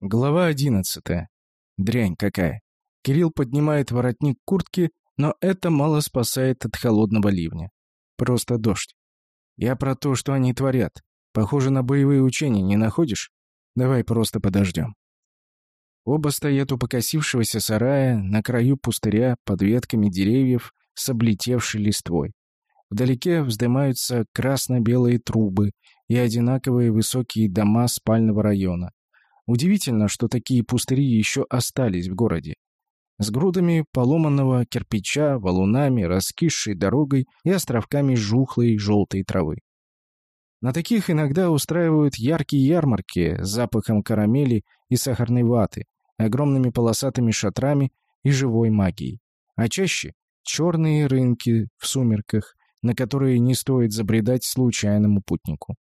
Глава одиннадцатая. Дрянь какая. Кирилл поднимает воротник куртки, но это мало спасает от холодного ливня. Просто дождь. Я про то, что они творят. Похоже на боевые учения, не находишь? Давай просто подождем. Оба стоят у покосившегося сарая, на краю пустыря, под ветками деревьев с облетевшей листвой. Вдалеке вздымаются красно-белые трубы и одинаковые высокие дома спального района. Удивительно, что такие пустыри еще остались в городе. С грудами поломанного кирпича, валунами, раскисшей дорогой и островками жухлой желтой травы. На таких иногда устраивают яркие ярмарки с запахом карамели и сахарной ваты, огромными полосатыми шатрами и живой магией. А чаще — черные рынки в сумерках, на которые не стоит забредать случайному путнику.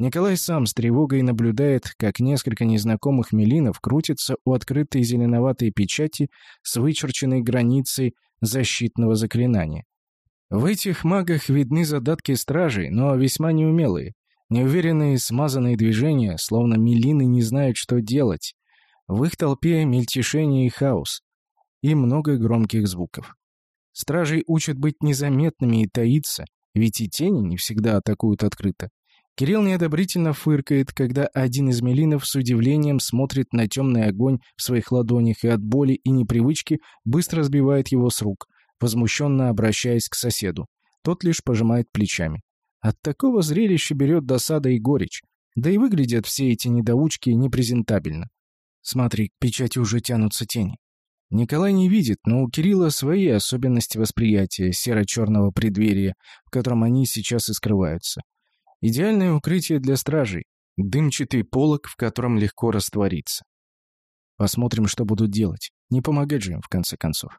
Николай сам с тревогой наблюдает, как несколько незнакомых мелинов крутятся у открытой зеленоватой печати с вычерченной границей защитного заклинания. В этих магах видны задатки стражей, но весьма неумелые. Неуверенные смазанные движения, словно мелины не знают, что делать. В их толпе мельтешение и хаос. И много громких звуков. Стражей учат быть незаметными и таиться, ведь и тени не всегда атакуют открыто. Кирилл неодобрительно фыркает, когда один из мелинов с удивлением смотрит на темный огонь в своих ладонях и от боли и непривычки быстро сбивает его с рук, возмущенно обращаясь к соседу. Тот лишь пожимает плечами. От такого зрелища берет досада и горечь. Да и выглядят все эти недоучки непрезентабельно. Смотри, к печати уже тянутся тени. Николай не видит, но у Кирилла свои особенности восприятия серо-черного преддверия, в котором они сейчас и скрываются. Идеальное укрытие для стражей. Дымчатый полог, в котором легко раствориться. Посмотрим, что будут делать. Не помогать же им, в конце концов.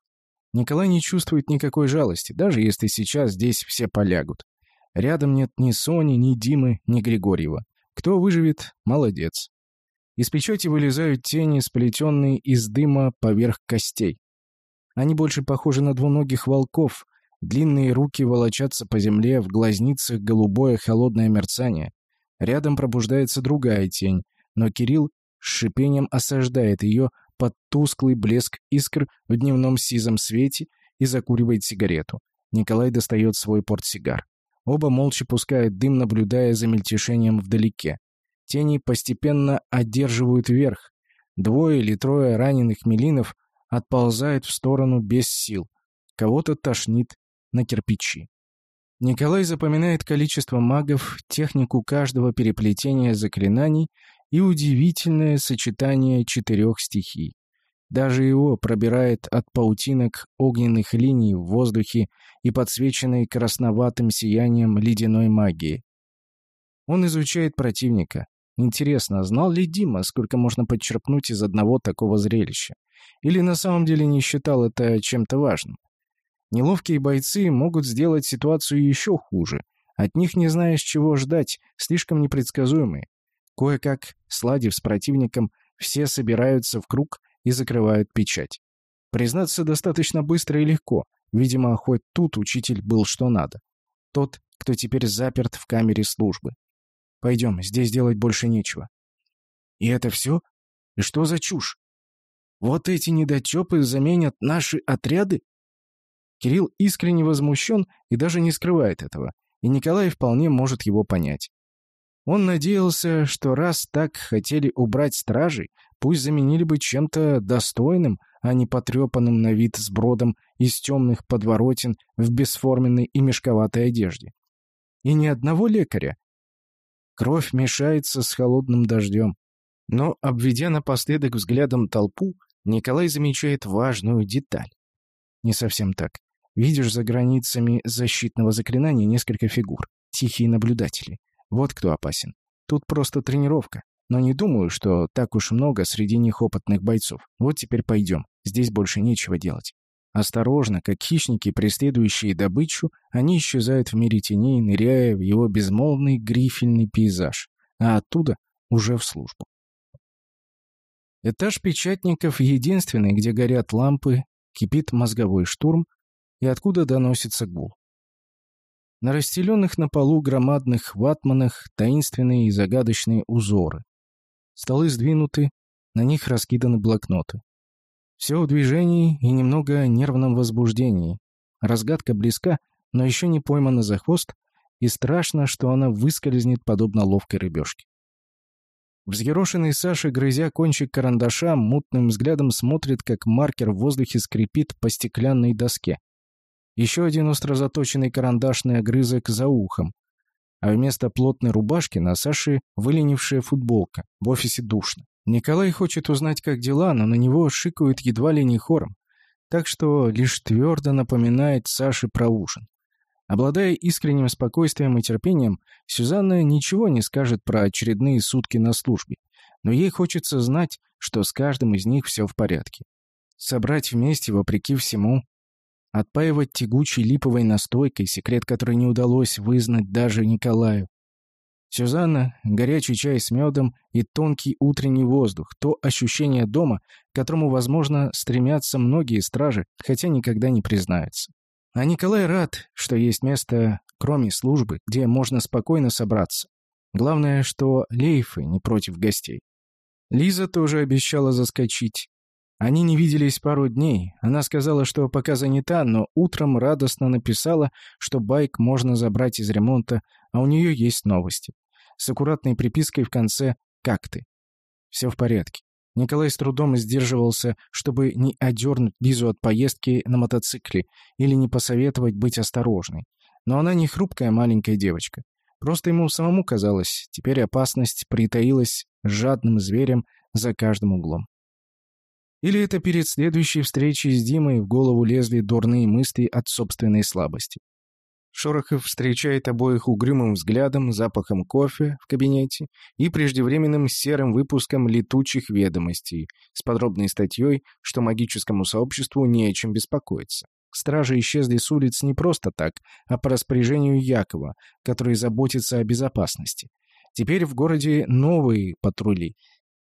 Николай не чувствует никакой жалости, даже если сейчас здесь все полягут. Рядом нет ни Сони, ни Димы, ни Григорьева. Кто выживет – молодец. Из печати вылезают тени, сплетенные из дыма поверх костей. Они больше похожи на двуногих волков. Длинные руки волочатся по земле, в глазницах голубое холодное мерцание. Рядом пробуждается другая тень, но Кирилл с шипением осаждает ее под тусклый блеск искр в дневном сизом свете и закуривает сигарету. Николай достает свой портсигар. Оба молча пускают дым, наблюдая за мельтешением вдалеке. Тени постепенно одерживают верх. Двое или трое раненых мелинов отползают в сторону без сил. Кого-то тошнит на кирпичи. Николай запоминает количество магов, технику каждого переплетения заклинаний и удивительное сочетание четырех стихий. Даже его пробирает от паутинок огненных линий в воздухе и подсвеченной красноватым сиянием ледяной магии. Он изучает противника. Интересно, знал ли Дима, сколько можно подчерпнуть из одного такого зрелища? Или на самом деле не считал это чем-то важным? Неловкие бойцы могут сделать ситуацию еще хуже. От них не знаешь, чего ждать, слишком непредсказуемые. Кое-как, сладив с противником, все собираются в круг и закрывают печать. Признаться, достаточно быстро и легко. Видимо, хоть тут учитель был что надо. Тот, кто теперь заперт в камере службы. Пойдем, здесь делать больше нечего. И это все? И что за чушь? Вот эти недотепы заменят наши отряды? Кирилл искренне возмущен и даже не скрывает этого, и Николай вполне может его понять. Он надеялся, что раз так хотели убрать стражей, пусть заменили бы чем-то достойным, а не потрепанным на вид сбродом из темных подворотен в бесформенной и мешковатой одежде. И ни одного лекаря. Кровь мешается с холодным дождем. Но, обведя напоследок взглядом толпу, Николай замечает важную деталь. Не совсем так. Видишь за границами защитного заклинания несколько фигур. Тихие наблюдатели. Вот кто опасен. Тут просто тренировка. Но не думаю, что так уж много среди них опытных бойцов. Вот теперь пойдем. Здесь больше нечего делать. Осторожно, как хищники, преследующие добычу, они исчезают в мире теней, ныряя в его безмолвный грифельный пейзаж, а оттуда уже в службу. Этаж печатников единственный, где горят лампы, кипит мозговой штурм, и откуда доносится гул. На расстеленных на полу громадных ватманах таинственные и загадочные узоры. Столы сдвинуты, На них раскиданы блокноты. Все в движении и немного нервном возбуждении. Разгадка близка, но еще не поймана за хвост, и страшно, что она выскользнет подобно ловкой рыбешке. Взъерошенный Саша, грызя кончик карандаша, мутным взглядом смотрит, как маркер в воздухе скрипит по стеклянной доске. Еще один остро заточенный карандашный огрызок за ухом. А вместо плотной рубашки на Саше выленившая футболка. В офисе душно. Николай хочет узнать, как дела, но на него шикают едва ли не хором. Так что лишь твердо напоминает Саше про ужин. Обладая искренним спокойствием и терпением, Сюзанна ничего не скажет про очередные сутки на службе, но ей хочется знать, что с каждым из них все в порядке. Собрать вместе, вопреки всему, отпаивать тягучей липовой настойкой, секрет который не удалось вызнать даже Николаю. Сюзанна, горячий чай с медом и тонкий утренний воздух, то ощущение дома, к которому, возможно, стремятся многие стражи, хотя никогда не признаются. А Николай рад, что есть место, кроме службы, где можно спокойно собраться. Главное, что Лейфы не против гостей. Лиза тоже обещала заскочить. Они не виделись пару дней. Она сказала, что пока занята, но утром радостно написала, что байк можно забрать из ремонта, а у нее есть новости. С аккуратной припиской в конце «Как ты?». Все в порядке. Николай с трудом сдерживался, чтобы не одернуть Лизу от поездки на мотоцикле или не посоветовать быть осторожной. Но она не хрупкая маленькая девочка. Просто ему самому казалось, теперь опасность притаилась жадным зверем за каждым углом. Или это перед следующей встречей с Димой в голову лезли дурные мысли от собственной слабости. Шорохов встречает обоих угрюмым взглядом, запахом кофе в кабинете и преждевременным серым выпуском летучих ведомостей с подробной статьей, что магическому сообществу не о чем беспокоиться. Стражи исчезли с улиц не просто так, а по распоряжению Якова, который заботится о безопасности. Теперь в городе новые патрули.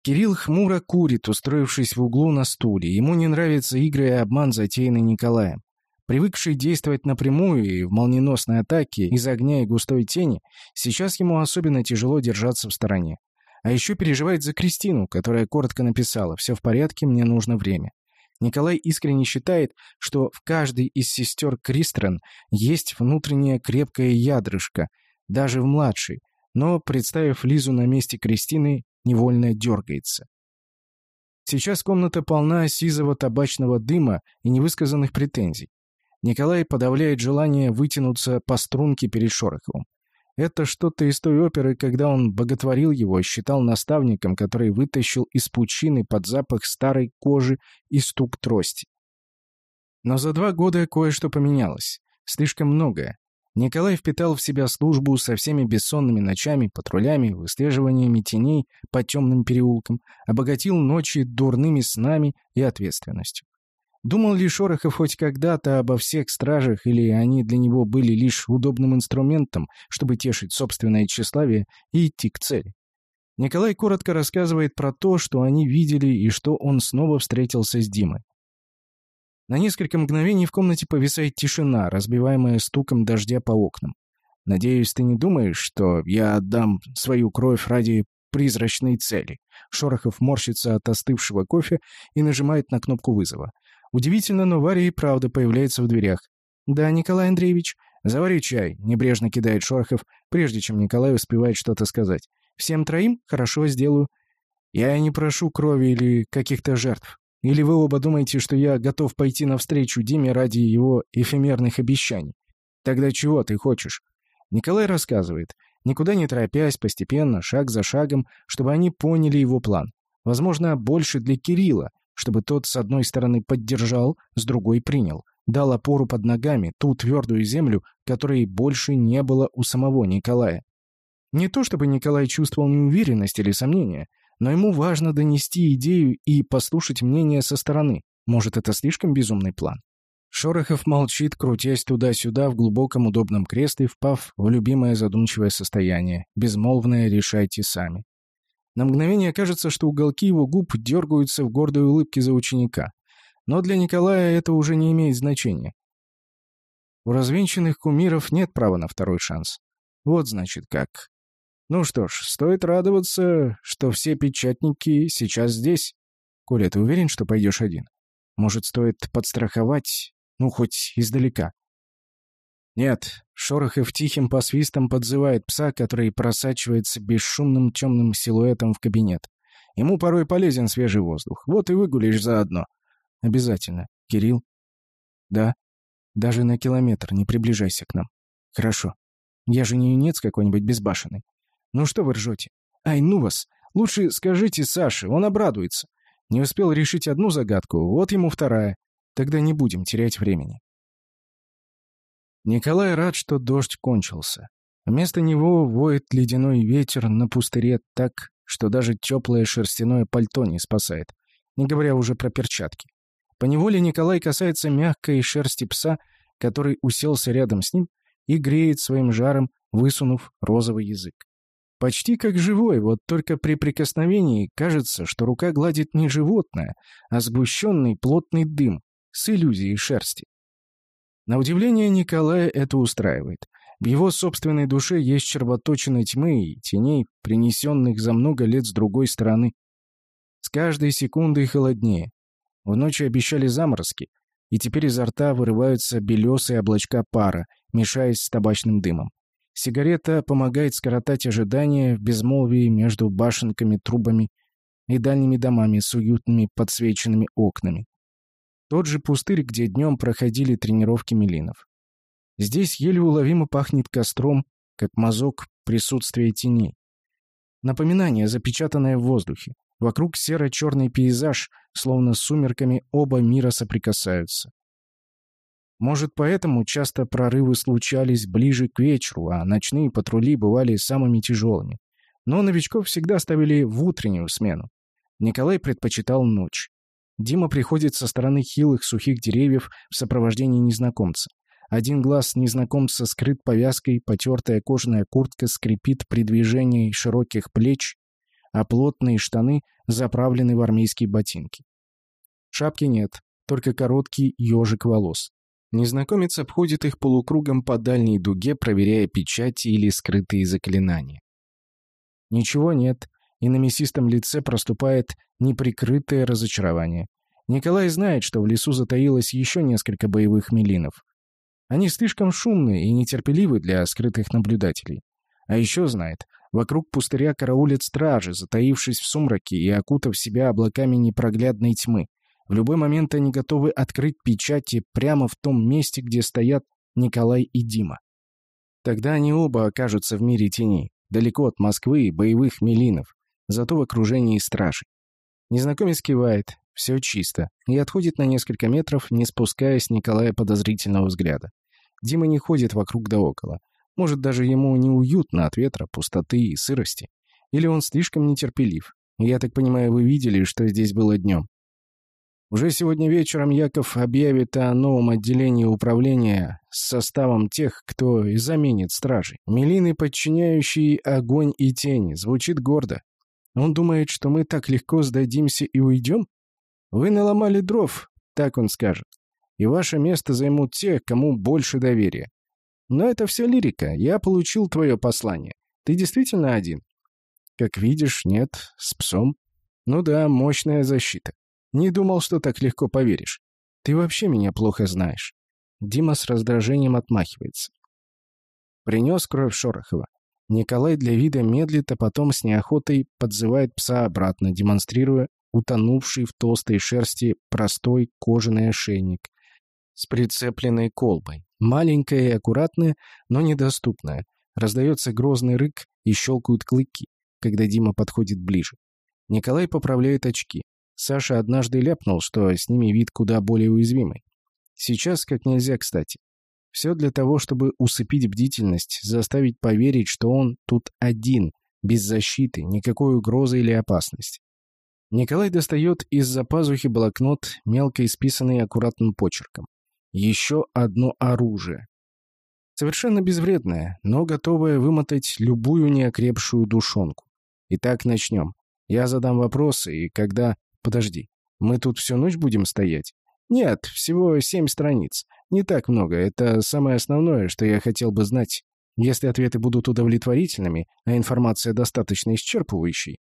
Кирилл хмуро курит, устроившись в углу на стуле. Ему не нравятся игры и обман, затеянный Николаем. Привыкший действовать напрямую и в молниеносной атаке из огня и густой тени, сейчас ему особенно тяжело держаться в стороне. А еще переживает за Кристину, которая коротко написала «Все в порядке, мне нужно время». Николай искренне считает, что в каждой из сестер Кристрен есть внутренняя крепкая ядрышко, даже в младшей, но, представив Лизу на месте Кристины, невольно дергается. Сейчас комната полна сизого табачного дыма и невысказанных претензий. Николай подавляет желание вытянуться по струнке перед Шороховым. Это что-то из той оперы, когда он боготворил его, считал наставником, который вытащил из пучины под запах старой кожи и стук трости. Но за два года кое-что поменялось. Слишком многое. Николай впитал в себя службу со всеми бессонными ночами, патрулями, выслеживаниями теней по темным переулкам, обогатил ночи дурными снами и ответственностью. Думал ли Шорохов хоть когда-то обо всех стражах, или они для него были лишь удобным инструментом, чтобы тешить собственное тщеславие и идти к цели? Николай коротко рассказывает про то, что они видели и что он снова встретился с Димой. На несколько мгновений в комнате повисает тишина, разбиваемая стуком дождя по окнам. «Надеюсь, ты не думаешь, что я отдам свою кровь ради призрачной цели?» Шорохов морщится от остывшего кофе и нажимает на кнопку вызова. Удивительно, но Варя и правда появляется в дверях. «Да, Николай Андреевич, завари чай», — небрежно кидает Шорохов, прежде чем Николай успевает что-то сказать. «Всем троим? Хорошо, сделаю». «Я не прошу крови или каких-то жертв. Или вы оба думаете, что я готов пойти навстречу Диме ради его эфемерных обещаний? Тогда чего ты хочешь?» Николай рассказывает, никуда не торопясь, постепенно, шаг за шагом, чтобы они поняли его план. Возможно, больше для Кирилла, чтобы тот с одной стороны поддержал, с другой принял, дал опору под ногами, ту твердую землю, которой больше не было у самого Николая. Не то чтобы Николай чувствовал неуверенность или сомнение, но ему важно донести идею и послушать мнение со стороны. Может, это слишком безумный план? Шорохов молчит, крутясь туда-сюда в глубоком удобном кресле, впав в любимое задумчивое состояние. Безмолвное решайте сами. На мгновение кажется, что уголки его губ дергаются в гордой улыбке за ученика. Но для Николая это уже не имеет значения. У развенчанных кумиров нет права на второй шанс. Вот значит как. Ну что ж, стоит радоваться, что все печатники сейчас здесь. Коля, ты уверен, что пойдешь один? Может, стоит подстраховать, ну, хоть издалека? Нет, Шорохов тихим посвистом подзывает пса, который просачивается бесшумным темным силуэтом в кабинет. Ему порой полезен свежий воздух. Вот и выгулишь заодно. Обязательно. Кирилл? Да. Даже на километр не приближайся к нам. Хорошо. Я же не юнец какой-нибудь безбашенный. Ну что вы ржете? Ай, ну вас! Лучше скажите Саше, он обрадуется. Не успел решить одну загадку, вот ему вторая. Тогда не будем терять времени. Николай рад, что дождь кончился. Вместо него воет ледяной ветер на пустыре так, что даже теплое шерстяное пальто не спасает, не говоря уже про перчатки. Поневоле Николай касается мягкой шерсти пса, который уселся рядом с ним и греет своим жаром, высунув розовый язык. Почти как живой, вот только при прикосновении кажется, что рука гладит не животное, а сгущенный плотный дым с иллюзией шерсти. На удивление Николая это устраивает. В его собственной душе есть червоточины тьмы и теней, принесенных за много лет с другой стороны. С каждой секундой холоднее. В ночи обещали заморозки, и теперь изо рта вырываются белесые облачка пара, мешаясь с табачным дымом. Сигарета помогает скоротать ожидания в безмолвии между башенками, трубами и дальними домами с уютными подсвеченными окнами. Тот же пустырь, где днем проходили тренировки Милинов. Здесь еле уловимо пахнет костром, как мазок присутствия теней. Напоминание, запечатанное в воздухе. Вокруг серо-черный пейзаж, словно с сумерками оба мира соприкасаются. Может, поэтому часто прорывы случались ближе к вечеру, а ночные патрули бывали самыми тяжелыми. Но новичков всегда ставили в утреннюю смену. Николай предпочитал ночь. Дима приходит со стороны хилых сухих деревьев в сопровождении незнакомца. Один глаз незнакомца скрыт повязкой, потертая кожаная куртка скрипит при движении широких плеч, а плотные штаны заправлены в армейские ботинки. Шапки нет, только короткий ежик волос. Незнакомец обходит их полукругом по дальней дуге, проверяя печати или скрытые заклинания. Ничего нет, и на мясистом лице проступает неприкрытое разочарование. Николай знает, что в лесу затаилось еще несколько боевых милинов. Они слишком шумные и нетерпеливы для скрытых наблюдателей. А еще знает, вокруг пустыря караулят стражи, затаившись в сумраке и окутав себя облаками непроглядной тьмы. В любой момент они готовы открыть печати прямо в том месте, где стоят Николай и Дима. Тогда они оба окажутся в мире теней, далеко от Москвы и боевых милинов, зато в окружении стражей. Незнакомец кивает, все чисто, и отходит на несколько метров, не спуская с Николая подозрительного взгляда. Дима не ходит вокруг да около. Может, даже ему неуютно от ветра, пустоты и сырости. Или он слишком нетерпелив. Я так понимаю, вы видели, что здесь было днем. Уже сегодня вечером Яков объявит о новом отделении управления с составом тех, кто и заменит стражей. Милины, подчиняющие огонь и тени, звучит гордо. Он думает, что мы так легко сдадимся и уйдем? Вы наломали дров, так он скажет. И ваше место займут те, кому больше доверия. Но это все лирика. Я получил твое послание. Ты действительно один? Как видишь, нет, с псом. Ну да, мощная защита. Не думал, что так легко поверишь. Ты вообще меня плохо знаешь. Дима с раздражением отмахивается. Принес кровь Шорохова. Николай для вида медлит, а потом с неохотой подзывает пса обратно, демонстрируя утонувший в толстой шерсти простой кожаный ошейник с прицепленной колбой. Маленькая и аккуратная, но недоступная. Раздается грозный рык и щелкают клыки, когда Дима подходит ближе. Николай поправляет очки. Саша однажды ляпнул, что с ними вид куда более уязвимый. Сейчас как нельзя кстати. Все для того, чтобы усыпить бдительность, заставить поверить, что он тут один, без защиты, никакой угрозы или опасности. Николай достает из-за пазухи блокнот, мелко исписанный аккуратным почерком. Еще одно оружие. Совершенно безвредное, но готовое вымотать любую неокрепшую душонку. Итак, начнем. Я задам вопросы, и когда... Подожди, мы тут всю ночь будем стоять? Нет, всего семь страниц. Не так много, это самое основное, что я хотел бы знать. Если ответы будут удовлетворительными, а информация достаточно исчерпывающей.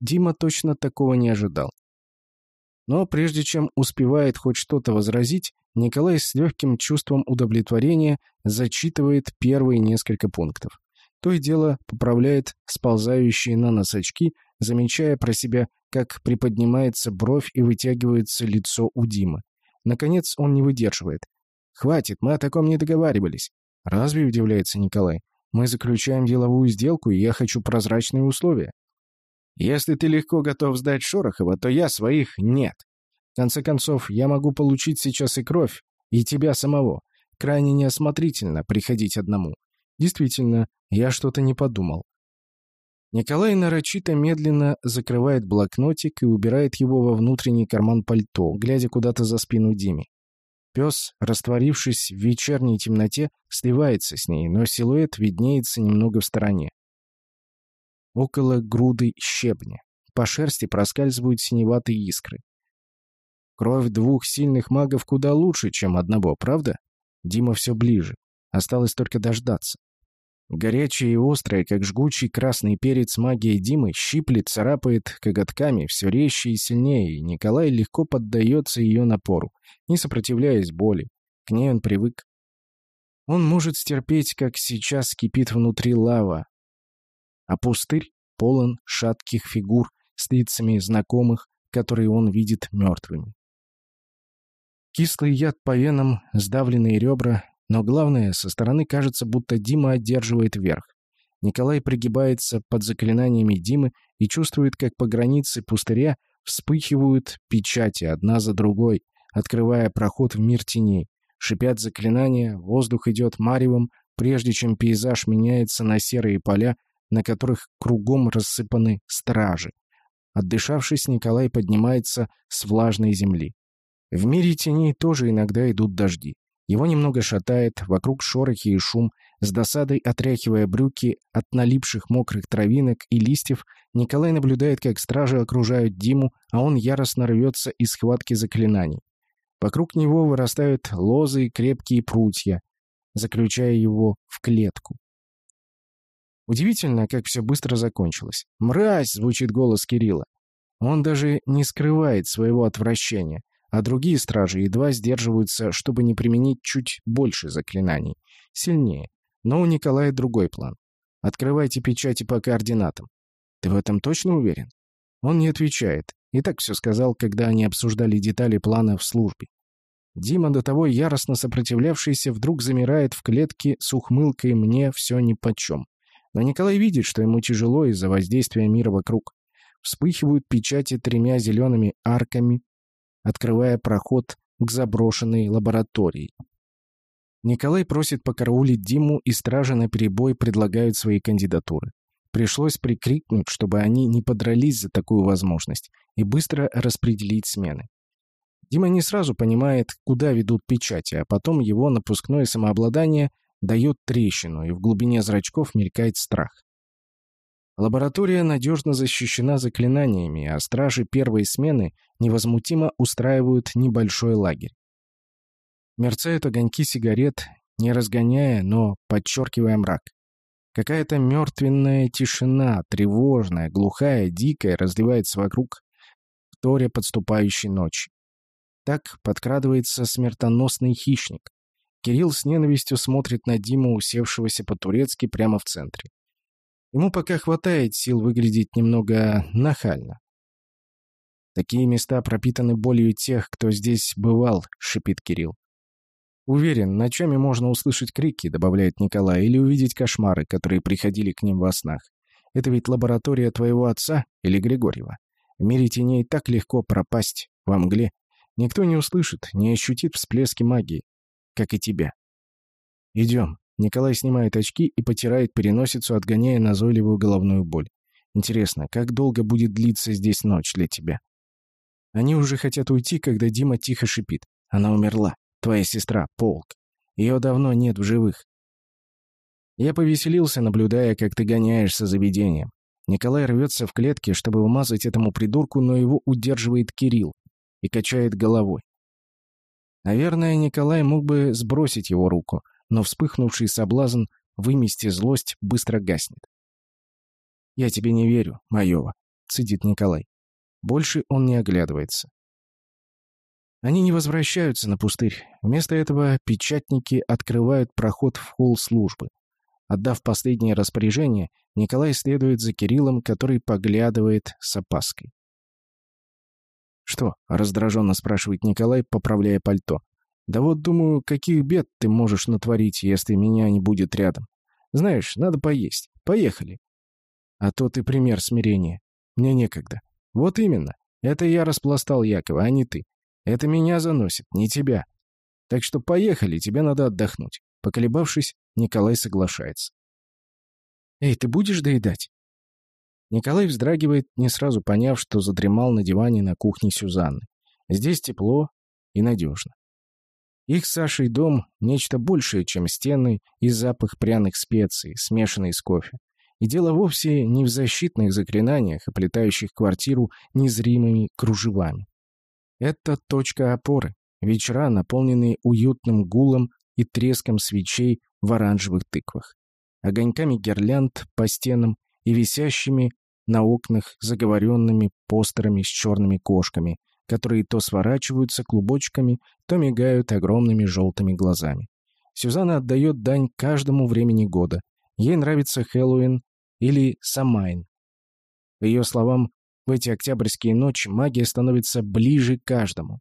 Дима точно такого не ожидал. Но прежде чем успевает хоть что-то возразить, Николай с легким чувством удовлетворения зачитывает первые несколько пунктов. То и дело поправляет сползающие на нос очки, замечая про себя, как приподнимается бровь и вытягивается лицо у Димы. Наконец он не выдерживает. «Хватит, мы о таком не договаривались». «Разве?» – удивляется Николай. «Мы заключаем деловую сделку, и я хочу прозрачные условия». «Если ты легко готов сдать Шорохова, то я своих нет. В конце концов, я могу получить сейчас и кровь, и тебя самого. Крайне неосмотрительно приходить одному. Действительно, я что-то не подумал. Николай нарочито медленно закрывает блокнотик и убирает его во внутренний карман пальто, глядя куда-то за спину Диме. Пес, растворившись в вечерней темноте, сливается с ней, но силуэт виднеется немного в стороне. Около груды щебня. По шерсти проскальзывают синеватые искры. Кровь двух сильных магов куда лучше, чем одного, правда? Дима все ближе. Осталось только дождаться. Горячая и острая, как жгучий красный перец магия Димы, щиплет, царапает коготками все резче и сильнее, и Николай легко поддается ее напору, не сопротивляясь боли. К ней он привык. Он может стерпеть, как сейчас кипит внутри лава. А пустырь полон шатких фигур с лицами знакомых, которые он видит мертвыми. Кислый яд по венам, сдавленные ребра, но главное, со стороны кажется, будто Дима одерживает верх. Николай пригибается под заклинаниями Димы и чувствует, как по границе пустыря вспыхивают печати одна за другой, открывая проход в мир теней. Шипят заклинания, воздух идет маревом, прежде чем пейзаж меняется на серые поля, на которых кругом рассыпаны стражи. Отдышавшись, Николай поднимается с влажной земли. В мире теней тоже иногда идут дожди. Его немного шатает, вокруг шорохи и шум. С досадой отряхивая брюки от налипших мокрых травинок и листьев, Николай наблюдает, как стражи окружают Диму, а он яростно рвется из схватки заклинаний. Вокруг него вырастают лозы и крепкие прутья, заключая его в клетку. Удивительно, как все быстро закончилось. «Мразь!» — звучит голос Кирилла. Он даже не скрывает своего отвращения а другие стражи едва сдерживаются, чтобы не применить чуть больше заклинаний. Сильнее. Но у Николая другой план. Открывайте печати по координатам. Ты в этом точно уверен? Он не отвечает. И так все сказал, когда они обсуждали детали плана в службе. Дима, до того яростно сопротивлявшийся, вдруг замирает в клетке с ухмылкой «мне все нипочем». Но Николай видит, что ему тяжело из-за воздействия мира вокруг. Вспыхивают печати тремя зелеными арками, открывая проход к заброшенной лаборатории. Николай просит покараулить Диму, и стражи наперебой предлагают свои кандидатуры. Пришлось прикрикнуть, чтобы они не подрались за такую возможность, и быстро распределить смены. Дима не сразу понимает, куда ведут печати, а потом его напускное самообладание дает трещину, и в глубине зрачков мелькает страх. Лаборатория надежно защищена заклинаниями, а стражи первой смены невозмутимо устраивают небольшой лагерь. Мерцают огоньки сигарет, не разгоняя, но подчеркивая мрак. Какая-то мертвенная тишина, тревожная, глухая, дикая, разливается вокруг, вторя подступающей ночи. Так подкрадывается смертоносный хищник. Кирилл с ненавистью смотрит на Диму, усевшегося по-турецки прямо в центре. Ему пока хватает сил выглядеть немного нахально. «Такие места пропитаны болью тех, кто здесь бывал», — шипит Кирилл. «Уверен, ночами можно услышать крики», — добавляет Николай, «или увидеть кошмары, которые приходили к ним во снах. Это ведь лаборатория твоего отца или Григорьева. В мире теней так легко пропасть во мгле. Никто не услышит, не ощутит всплески магии, как и тебя. Идем. Николай снимает очки и потирает переносицу, отгоняя назойливую головную боль. Интересно, как долго будет длиться здесь ночь для тебя? Они уже хотят уйти, когда Дима тихо шипит. Она умерла. Твоя сестра, Полк. Ее давно нет в живых. Я повеселился, наблюдая, как ты гоняешься за видением. Николай рвется в клетке, чтобы вмазать этому придурку, но его удерживает Кирилл и качает головой. Наверное, Николай мог бы сбросить его руку, но вспыхнувший соблазн вымести злость, быстро гаснет. «Я тебе не верю, Маева», — цедит Николай. Больше он не оглядывается. Они не возвращаются на пустырь. Вместо этого печатники открывают проход в холл службы. Отдав последнее распоряжение, Николай следует за Кириллом, который поглядывает с опаской. «Что?» — раздраженно спрашивает Николай, поправляя пальто. «Да вот думаю, каких бед ты можешь натворить, если меня не будет рядом. Знаешь, надо поесть. Поехали». «А то ты пример смирения. Мне некогда». «Вот именно. Это я распластал Якова, а не ты. Это меня заносит, не тебя. Так что поехали, тебе надо отдохнуть». Поколебавшись, Николай соглашается. «Эй, ты будешь доедать?» Николай вздрагивает, не сразу поняв, что задремал на диване на кухне Сюзанны. Здесь тепло и надежно. Их Сашей дом — нечто большее, чем стены и запах пряных специй, смешанный с кофе. И дело вовсе не в защитных заклинаниях, оплетающих квартиру незримыми кружевами. Это точка опоры, вечера, наполненные уютным гулом и треском свечей в оранжевых тыквах, огоньками гирлянд по стенам и висящими на окнах заговоренными постерами с черными кошками, которые то сворачиваются клубочками, то мигают огромными желтыми глазами. Сюзанна отдает дань каждому времени года. Ей нравится Хэллоуин или Самайн. По ее словам, в эти октябрьские ночи магия становится ближе к каждому.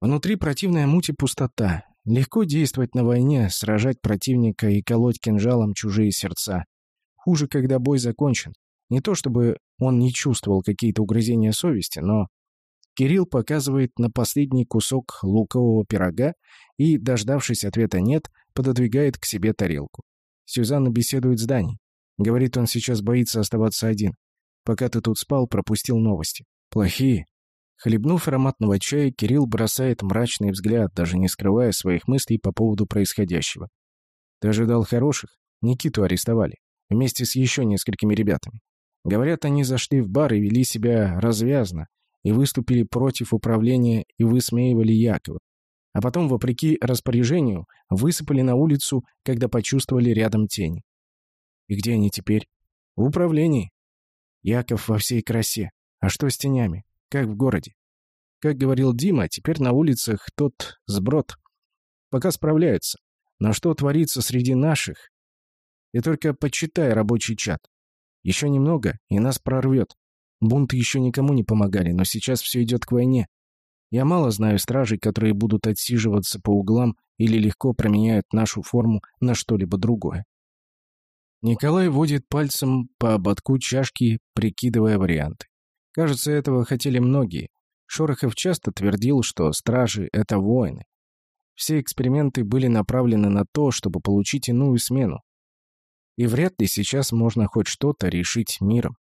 Внутри противная муть и пустота. Легко действовать на войне, сражать противника и колоть кинжалом чужие сердца. Хуже, когда бой закончен. Не то чтобы он не чувствовал какие-то угрызения совести, но... Кирилл показывает на последний кусок лукового пирога и, дождавшись ответа «нет», пододвигает к себе тарелку. Сюзанна беседует с Даней. Говорит, он сейчас боится оставаться один. Пока ты тут спал, пропустил новости. Плохие. Хлебнув ароматного чая, Кирилл бросает мрачный взгляд, даже не скрывая своих мыслей по поводу происходящего. Ты ожидал хороших? Никиту арестовали вместе с еще несколькими ребятами. Говорят, они зашли в бар и вели себя развязно, и выступили против управления и высмеивали Якова. А потом, вопреки распоряжению, высыпали на улицу, когда почувствовали рядом тени. И где они теперь? В управлении. Яков во всей красе. А что с тенями? Как в городе? Как говорил Дима, теперь на улицах тот сброд. Пока справляются. Но что творится среди наших, и только почитай рабочий чат. Еще немного, и нас прорвет. Бунты еще никому не помогали, но сейчас все идет к войне. Я мало знаю стражей, которые будут отсиживаться по углам или легко променяют нашу форму на что-либо другое. Николай водит пальцем по ободку чашки, прикидывая варианты. Кажется, этого хотели многие. Шорохов часто твердил, что стражи — это воины. Все эксперименты были направлены на то, чтобы получить иную смену, и вряд ли сейчас можно хоть что-то решить миром.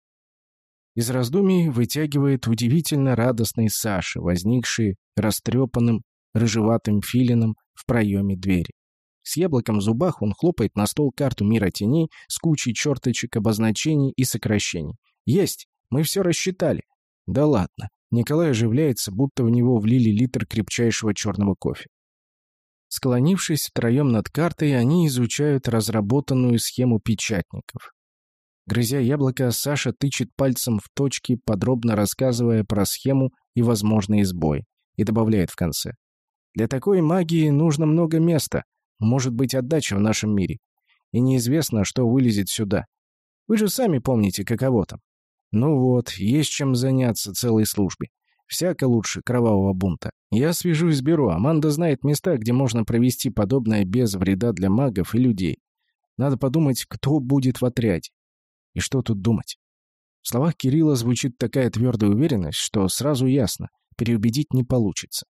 Из раздумий вытягивает удивительно радостный Саша, возникший растрепанным, рыжеватым филином в проеме двери. С яблоком в зубах он хлопает на стол карту мира теней с кучей черточек, обозначений и сокращений. «Есть! Мы все рассчитали!» «Да ладно!» Николай оживляется, будто в него влили литр крепчайшего черного кофе. Склонившись втроем над картой, они изучают разработанную схему печатников. Грызя яблоко, Саша тычет пальцем в точки, подробно рассказывая про схему и возможные сбои, и добавляет в конце. «Для такой магии нужно много места, может быть отдача в нашем мире, и неизвестно, что вылезет сюда. Вы же сами помните, каково там. Ну вот, есть чем заняться целой службе. Всяко лучше кровавого бунта. Я свяжусь с бюро. Аманда знает места, где можно провести подобное без вреда для магов и людей. Надо подумать, кто будет в отряде. И что тут думать? В словах Кирилла звучит такая твердая уверенность, что сразу ясно, переубедить не получится.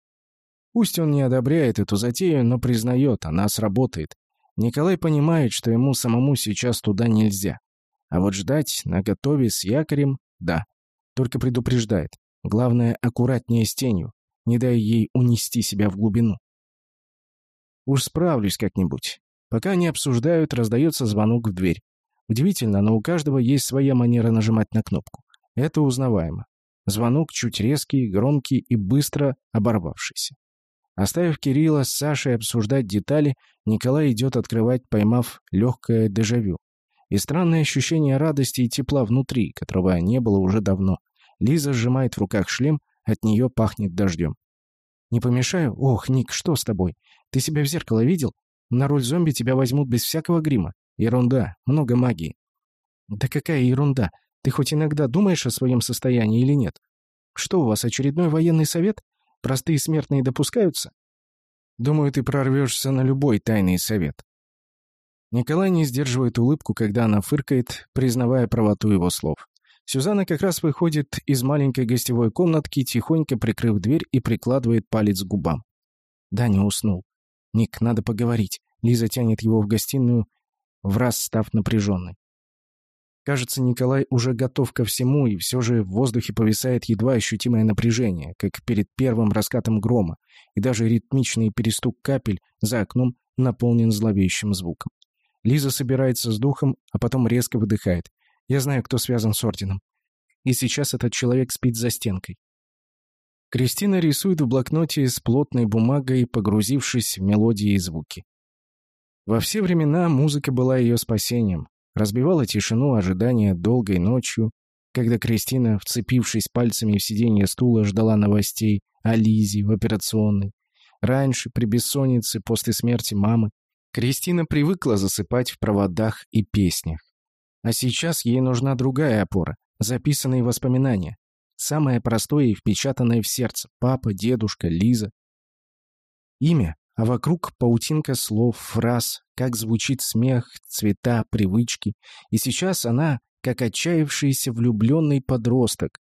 Пусть он не одобряет эту затею, но признает, она сработает. Николай понимает, что ему самому сейчас туда нельзя. А вот ждать на готове с якорем – да. Только предупреждает. Главное, аккуратнее с тенью. Не дай ей унести себя в глубину. Уж справлюсь как-нибудь. Пока они обсуждают, раздается звонок в дверь. Удивительно, но у каждого есть своя манера нажимать на кнопку. Это узнаваемо. Звонок чуть резкий, громкий и быстро оборвавшийся. Оставив Кирилла с Сашей обсуждать детали, Николай идет открывать, поймав легкое дежавю. И странное ощущение радости и тепла внутри, которого не было уже давно. Лиза сжимает в руках шлем, от нее пахнет дождем. «Не помешаю? Ох, Ник, что с тобой? Ты себя в зеркало видел? На роль зомби тебя возьмут без всякого грима. Ерунда, много магии». «Да какая ерунда? Ты хоть иногда думаешь о своем состоянии или нет? Что у вас, очередной военный совет? Простые смертные допускаются?» «Думаю, ты прорвешься на любой тайный совет». Николай не сдерживает улыбку, когда она фыркает, признавая правоту его слов. Сюзанна как раз выходит из маленькой гостевой комнатки, тихонько прикрыв дверь и прикладывает палец к губам. Даня уснул. «Ник, надо поговорить». Лиза тянет его в гостиную, в раз став напряженной. Кажется, Николай уже готов ко всему, и все же в воздухе повисает едва ощутимое напряжение, как перед первым раскатом грома, и даже ритмичный перестук капель за окном наполнен зловещим звуком. Лиза собирается с духом, а потом резко выдыхает. Я знаю, кто связан с Орденом. И сейчас этот человек спит за стенкой. Кристина рисует в блокноте с плотной бумагой, погрузившись в мелодии и звуки. Во все времена музыка была ее спасением, разбивала тишину ожидания долгой ночью, когда Кристина, вцепившись пальцами в сиденье стула, ждала новостей о Лизе в операционной. Раньше, при бессоннице, после смерти мамы, Кристина привыкла засыпать в проводах и песнях. А сейчас ей нужна другая опора, записанные воспоминания. Самое простое и впечатанное в сердце. Папа, дедушка, Лиза. Имя, а вокруг паутинка слов, фраз, как звучит смех, цвета, привычки. И сейчас она, как отчаявшийся влюбленный подросток,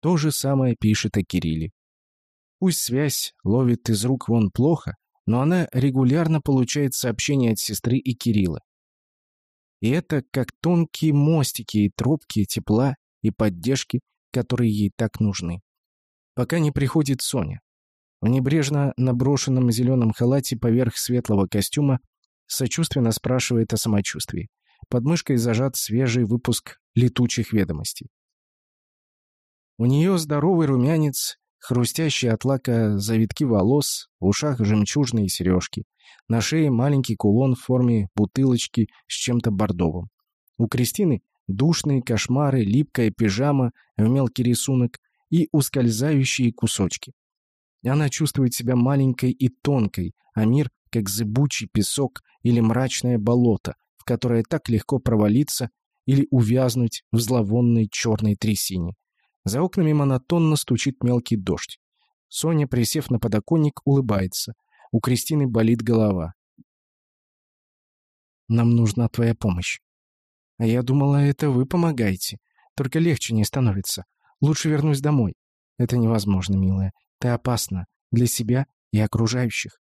то же самое пишет о Кирилле. Пусть связь ловит из рук вон плохо, но она регулярно получает сообщения от сестры и Кирилла. И это как тонкие мостики и тропки тепла и поддержки, которые ей так нужны. Пока не приходит Соня. В небрежно наброшенном зеленом халате поверх светлого костюма сочувственно спрашивает о самочувствии. Под мышкой зажат свежий выпуск летучих ведомостей. У нее здоровый румянец, хрустящие от лака завитки волос, в ушах жемчужные сережки. На шее маленький кулон в форме бутылочки с чем-то бордовым. У Кристины душные кошмары, липкая пижама в мелкий рисунок и ускользающие кусочки. Она чувствует себя маленькой и тонкой, а мир как зыбучий песок или мрачное болото, в которое так легко провалиться или увязнуть в зловонной черной трясине. За окнами монотонно стучит мелкий дождь. Соня, присев на подоконник, улыбается. У Кристины болит голова. «Нам нужна твоя помощь». «А я думала, это вы помогаете. Только легче не становится. Лучше вернусь домой». «Это невозможно, милая. Ты опасна. Для себя и окружающих».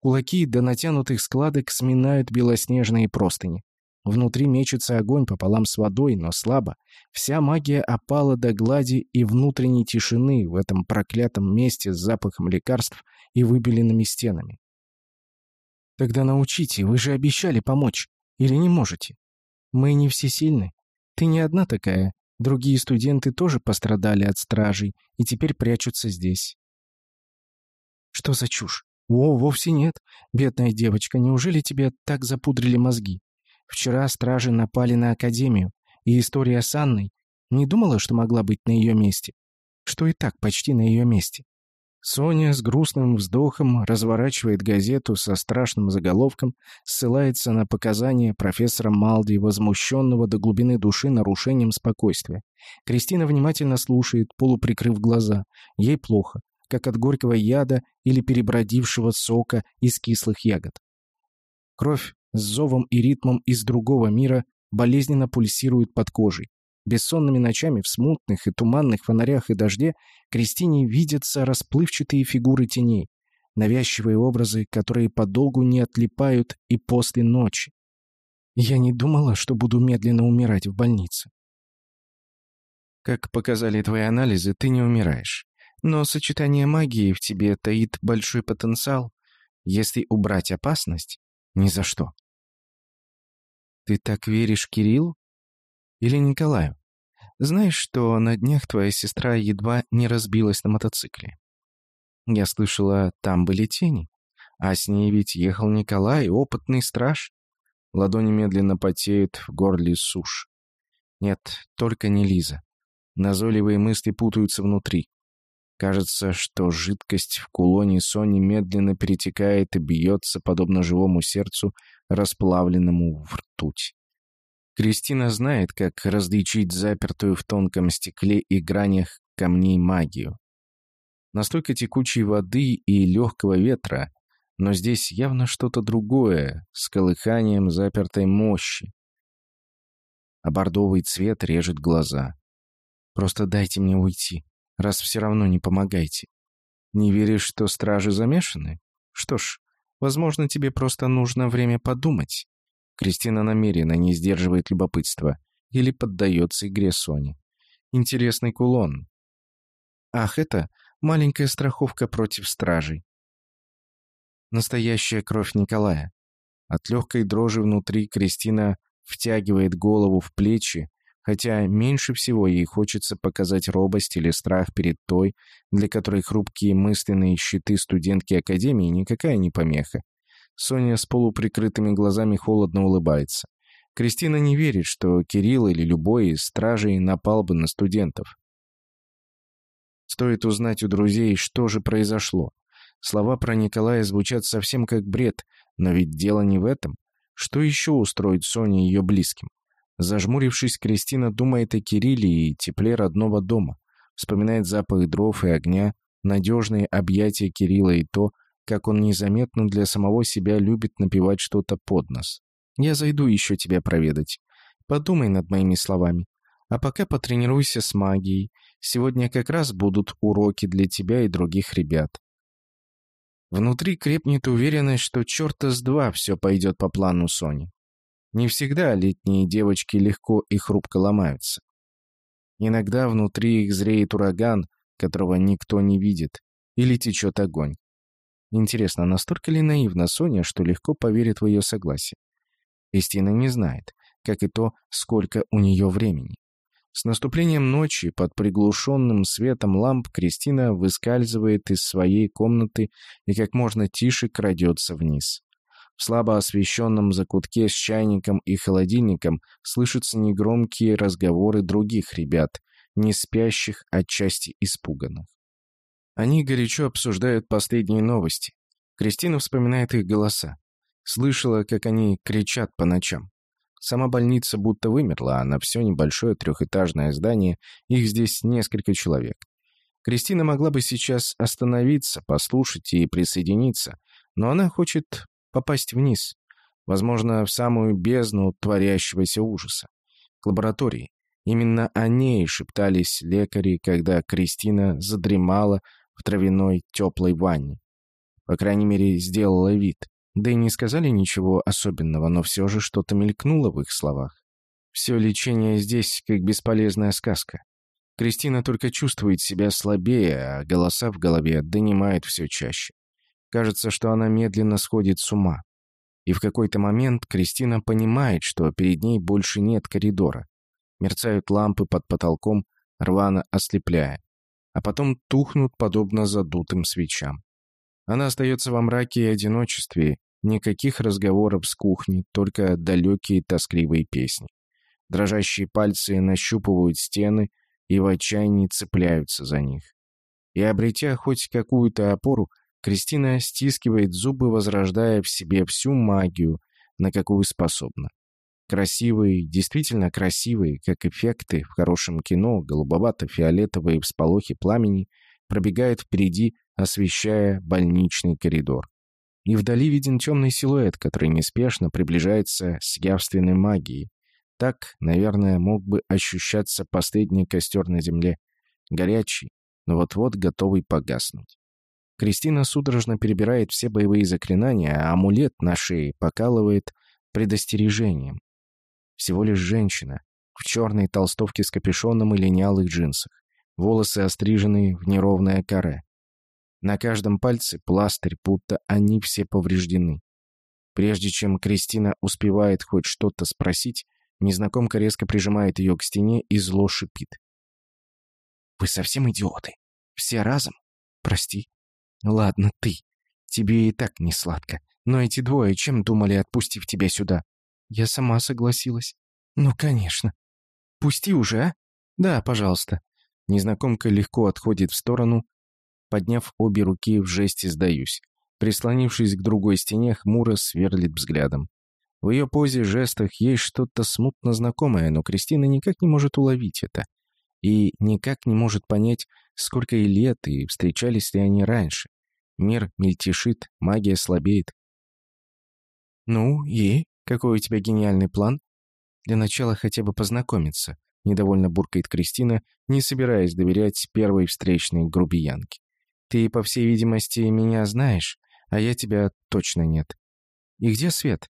Кулаки до натянутых складок сминают белоснежные простыни. Внутри мечется огонь пополам с водой, но слабо. Вся магия опала до глади и внутренней тишины в этом проклятом месте с запахом лекарств и выбеленными стенами. Тогда научите, вы же обещали помочь. Или не можете? Мы не всесильны. Ты не одна такая. Другие студенты тоже пострадали от стражей и теперь прячутся здесь. Что за чушь? О, вовсе нет. Бедная девочка, неужели тебе так запудрили мозги? Вчера стражи напали на Академию, и история с Анной не думала, что могла быть на ее месте. Что и так почти на ее месте. Соня с грустным вздохом разворачивает газету со страшным заголовком, ссылается на показания профессора Малди, возмущенного до глубины души нарушением спокойствия. Кристина внимательно слушает, полуприкрыв глаза. Ей плохо, как от горького яда или перебродившего сока из кислых ягод. Кровь с зовом и ритмом из другого мира болезненно пульсирует под кожей. Бессонными ночами в смутных и туманных фонарях и дожде Кристине видятся расплывчатые фигуры теней, навязчивые образы, которые подолгу не отлипают и после ночи. Я не думала, что буду медленно умирать в больнице. Как показали твои анализы, ты не умираешь. Но сочетание магии в тебе таит большой потенциал. Если убрать опасность, ни за что. Ты так веришь Кириллу? Или Николаю? Знаешь, что на днях твоя сестра едва не разбилась на мотоцикле? Я слышала, там были тени. А с ней ведь ехал Николай, опытный страж. Ладони медленно потеют, в горле сушь. Нет, только не Лиза. Назойливые мысли путаются внутри. Кажется, что жидкость в кулоне Сони медленно перетекает и бьется, подобно живому сердцу, расплавленному в ртуть. Кристина знает, как различить запертую в тонком стекле и гранях камней магию. Настолько текучей воды и легкого ветра, но здесь явно что-то другое, с колыханием запертой мощи. А бордовый цвет режет глаза. Просто дайте мне уйти, раз все равно не помогаете. Не веришь, что стражи замешаны? Что ж, возможно, тебе просто нужно время подумать. Кристина намеренно не сдерживает любопытства или поддается игре Сони. Интересный кулон. Ах, это маленькая страховка против стражей. Настоящая кровь Николая. От легкой дрожи внутри Кристина втягивает голову в плечи, хотя меньше всего ей хочется показать робость или страх перед той, для которой хрупкие мысленные щиты студентки Академии никакая не помеха. Соня с полуприкрытыми глазами холодно улыбается. Кристина не верит, что Кирилл или любой из стражей напал бы на студентов. Стоит узнать у друзей, что же произошло. Слова про Николая звучат совсем как бред, но ведь дело не в этом. Что еще устроит Соне ее близким? Зажмурившись, Кристина думает о Кирилле и тепле родного дома. Вспоминает запах дров и огня, надежные объятия Кирилла и то, как он незаметно для самого себя любит напевать что-то под нос. «Я зайду еще тебя проведать. Подумай над моими словами. А пока потренируйся с магией. Сегодня как раз будут уроки для тебя и других ребят. Внутри крепнет уверенность, что черта с два все пойдет по плану Сони. Не всегда летние девочки легко и хрупко ломаются. Иногда внутри их зреет ураган, которого никто не видит, или течет огонь. Интересно, настолько ли наивна Соня, что легко поверит в ее согласие? Кристина не знает, как и то, сколько у нее времени. С наступлением ночи под приглушенным светом ламп Кристина выскальзывает из своей комнаты и как можно тише крадется вниз. В слабо освещенном закутке с чайником и холодильником слышатся негромкие разговоры других ребят, не спящих, отчасти испуганных. Они горячо обсуждают последние новости. Кристина вспоминает их голоса. Слышала, как они кричат по ночам. Сама больница будто вымерла, а на все небольшое трехэтажное здание их здесь несколько человек. Кристина могла бы сейчас остановиться, послушать и присоединиться, но она хочет попасть вниз, возможно, в самую бездну творящегося ужаса, к лаборатории. Именно о ней шептались лекари, когда Кристина задремала в травяной теплой ванне. По крайней мере, сделала вид. Да и не сказали ничего особенного, но все же что-то мелькнуло в их словах. Все лечение здесь как бесполезная сказка. Кристина только чувствует себя слабее, а голоса в голове донимают все чаще. Кажется, что она медленно сходит с ума. И в какой-то момент Кристина понимает, что перед ней больше нет коридора. Мерцают лампы под потолком, рвано ослепляя. А потом тухнут, подобно задутым свечам. Она остается во мраке и одиночестве, Никаких разговоров с кухни, только далекие тоскливые песни. Дрожащие пальцы нащупывают стены и в отчаянии цепляются за них. И обретя хоть какую-то опору, Кристина стискивает зубы, возрождая в себе всю магию, на какую способна. Красивые, действительно красивые, как эффекты в хорошем кино, голубовато-фиолетовые всполохи пламени пробегают впереди, освещая больничный коридор и вдали виден темный силуэт, который неспешно приближается с явственной магией. Так, наверное, мог бы ощущаться последний костер на земле. Горячий, но вот-вот готовый погаснуть. Кристина судорожно перебирает все боевые заклинания, а амулет на шее покалывает предостережением. Всего лишь женщина, в черной толстовке с капюшоном и линялых джинсах. Волосы острижены в неровное каре. На каждом пальце пластырь, будто они все повреждены. Прежде чем Кристина успевает хоть что-то спросить, незнакомка резко прижимает ее к стене и зло шипит. «Вы совсем идиоты? Все разом? Прости. Ладно, ты. Тебе и так не сладко. Но эти двое чем думали, отпустив тебя сюда? Я сама согласилась. Ну, конечно. Пусти уже, а? Да, пожалуйста. Незнакомка легко отходит в сторону, подняв обе руки в жесте «сдаюсь». Прислонившись к другой стене, хмуро сверлит взглядом. В ее позе, жестах есть что-то смутно знакомое, но Кристина никак не может уловить это. И никак не может понять, сколько ей лет и встречались ли они раньше. Мир мельтешит, магия слабеет. «Ну, и? Какой у тебя гениальный план?» «Для начала хотя бы познакомиться», — недовольно буркает Кристина, не собираясь доверять первой встречной грубиянке. «Ты, по всей видимости, меня знаешь, а я тебя точно нет. И где свет?»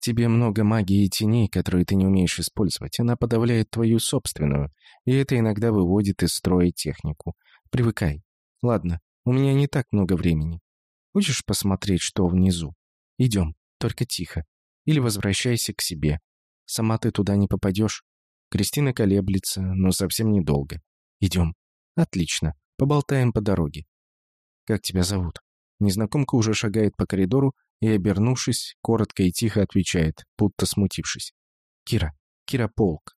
Тебе много магии и теней, которые ты не умеешь использовать. Она подавляет твою собственную, и это иногда выводит из строя технику. Привыкай. Ладно, у меня не так много времени. Хочешь посмотреть, что внизу? Идем, только тихо. Или возвращайся к себе. Сама ты туда не попадешь. Кристина колеблется, но совсем недолго. Идем. Отлично. Поболтаем по дороге. Как тебя зовут? Незнакомка уже шагает по коридору, и, обернувшись, коротко и тихо отвечает, будто смутившись. «Кира. Кира Полк.